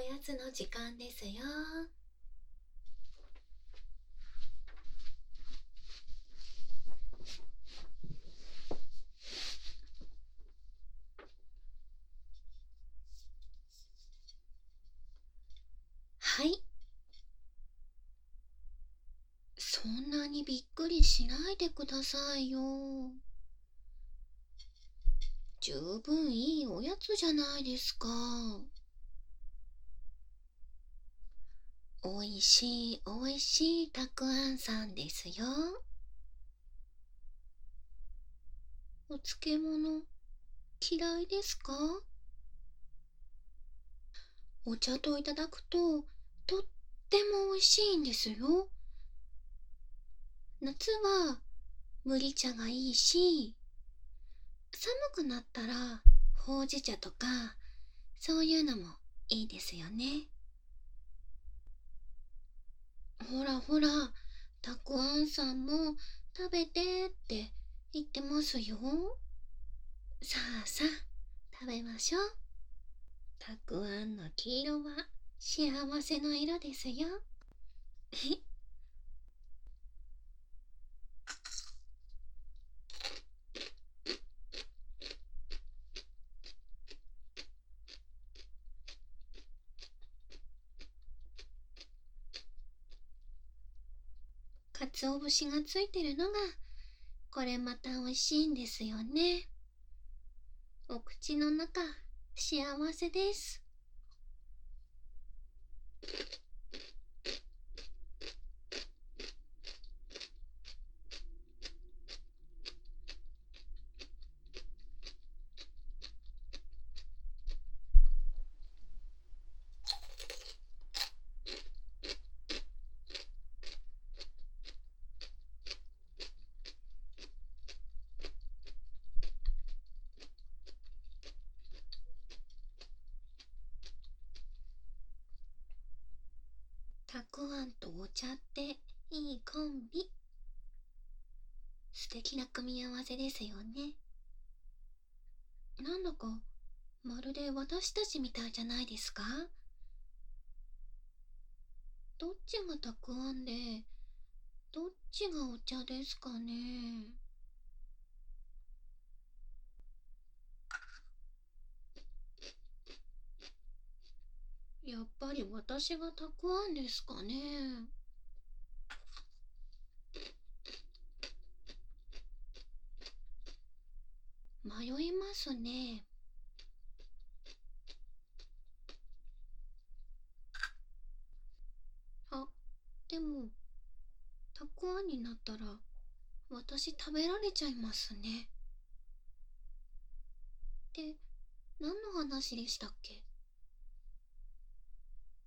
おやつの時間ですよ。はい。そんなにびっくりしないでくださいよ。十分いいおやつじゃないですか。おいしいおいしいたくあんさんですよ。お漬物嫌いですか？お茶といただくととってもおいしいんですよ。夏は麦茶がいいし寒くなったらほうじ茶とかそういうのもいいですよね。ほらほらたくあんさんも食べてって言ってますよ。さあさあ食べましょう。たくあんの黄色は幸せの色ですよ。かつお節がついてるのがこれまた美味しいんですよね。お口の中幸せですたくあんとお茶っていいコンビ。素敵な組み合わせですよね。なんだかまるで私たちみたいじゃないですか？どっちがたくあんでどっちがお茶ですかね？やっぱり私がたくあんですかね？迷いますね。あでもたくあんになったら私食べられちゃいますね。で何の話でしたっけ？